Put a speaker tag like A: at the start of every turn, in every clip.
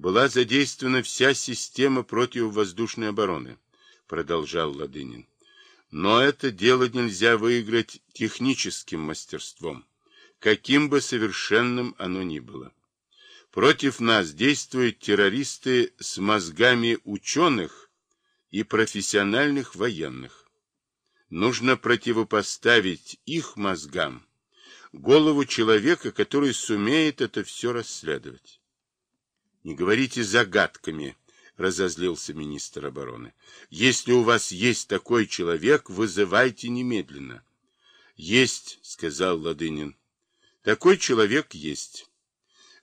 A: была задействована вся система противовоздушной обороны, продолжал Ладынин. Но это дело нельзя выиграть техническим мастерством, каким бы совершенным оно ни было. Против нас действуют террористы с мозгами ученых и профессиональных военных. Нужно противопоставить их мозгам голову человека, который сумеет это все расследовать. Не говорите загадками, разозлился министр обороны. Если у вас есть такой человек, вызывайте немедленно. Есть, сказал Ладынин. Такой человек есть.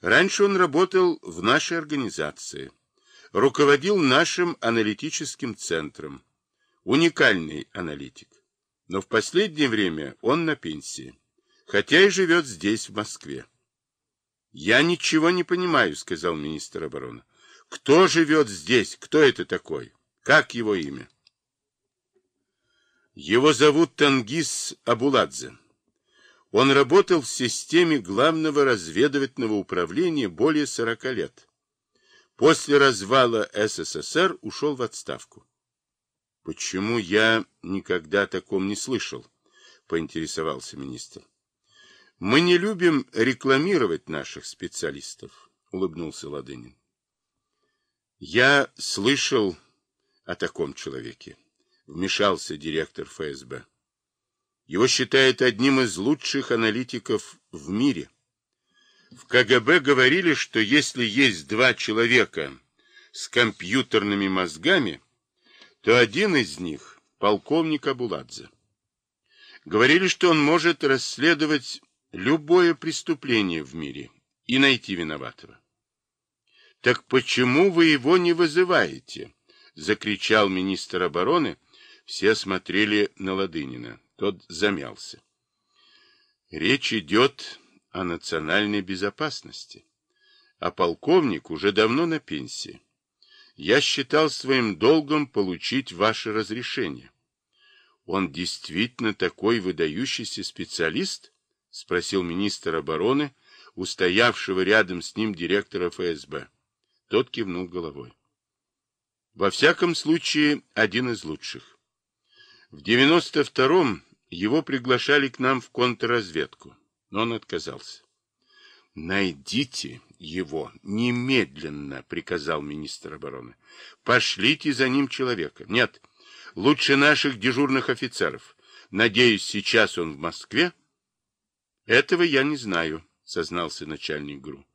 A: Раньше он работал в нашей организации, руководил нашим аналитическим центром. Уникальный аналитик. Но в последнее время он на пенсии, хотя и живет здесь, в Москве. «Я ничего не понимаю», — сказал министр обороны. «Кто живет здесь? Кто это такой? Как его имя?» Его зовут Тангис Абуладзе. Он работал в системе главного разведывательного управления более 40 лет. После развала СССР ушел в отставку. Почему я никогда о таком не слышал? Поинтересовался министр. Мы не любим рекламировать наших специалистов, улыбнулся Ладынин. Я слышал о таком человеке, вмешался директор ФСБ. Его считают одним из лучших аналитиков в мире. В КГБ говорили, что если есть два человека с компьютерными мозгами, то один из них – полковник Абуладзе. Говорили, что он может расследовать любое преступление в мире и найти виноватого. «Так почему вы его не вызываете?» — закричал министр обороны. Все смотрели на Ладынина. Тот замялся. «Речь идет о национальной безопасности, а полковник уже давно на пенсии. Я считал своим долгом получить ваше разрешение». «Он действительно такой выдающийся специалист?» — спросил министр обороны, устоявшего рядом с ним директора ФСБ. Тот кивнул головой. Во всяком случае, один из лучших. В 92-м его приглашали к нам в контрразведку, но он отказался. «Найдите его немедленно», — приказал министр обороны. «Пошлите за ним человека. Нет, лучше наших дежурных офицеров. Надеюсь, сейчас он в Москве?» Этого я не знаю, сознался начальник ГРУ.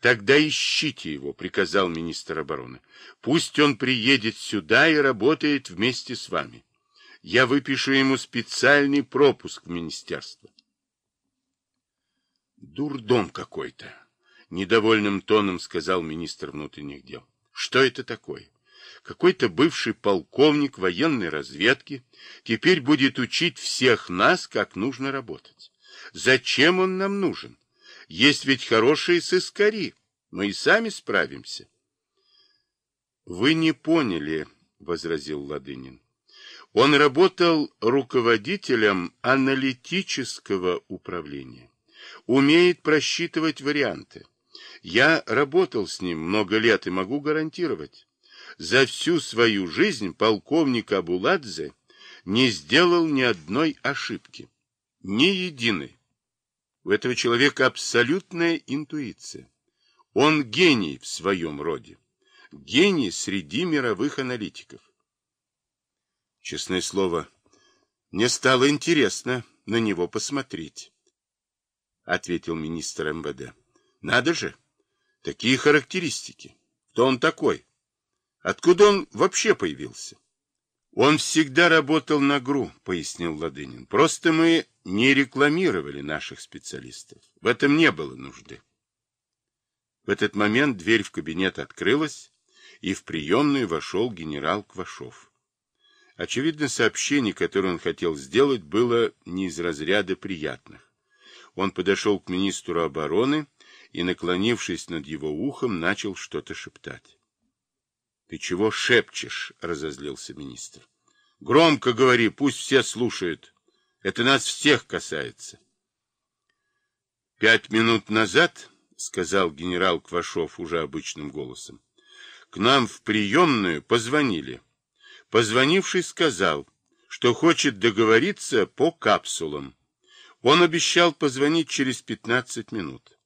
A: Тогда ищите его, приказал министр обороны. Пусть он приедет сюда и работает вместе с вами. Я выпишу ему специальный пропуск в министерство. Дурдом какой-то, недовольным тоном сказал министр внутренних дел. Что это такое? Какой-то бывший полковник военной разведки теперь будет учить всех нас, как нужно работать. Зачем он нам нужен? Есть ведь хорошие сыскари. Мы и сами справимся. Вы не поняли, возразил Ладынин. Он работал руководителем аналитического управления. Умеет просчитывать варианты. Я работал с ним много лет и могу гарантировать. За всю свою жизнь полковник Абуладзе не сделал ни одной ошибки. Ни единой. У этого человека абсолютная интуиция. Он гений в своем роде. Гений среди мировых аналитиков. Честное слово, мне стало интересно на него посмотреть, ответил министр МВД. Надо же, такие характеристики. Кто он такой? Откуда он вообще появился? Он всегда работал на ГРУ, пояснил Ладынин. Просто мы не рекламировали наших специалистов. В этом не было нужды. В этот момент дверь в кабинет открылась, и в приемную вошел генерал Квашов. Очевидно, сообщение, которое он хотел сделать, было не из разряда приятных. Он подошел к министру обороны и, наклонившись над его ухом, начал что-то шептать. — Ты чего шепчешь? — разозлился министр. — Громко говори, пусть все слушают. Это нас всех касается. Пять минут назад сказал генерал Квашов уже обычным голосом. К нам в приемную позвонили. Позвонивший сказал, что хочет договориться по капсулам. Он обещал позвонить через 15 минут.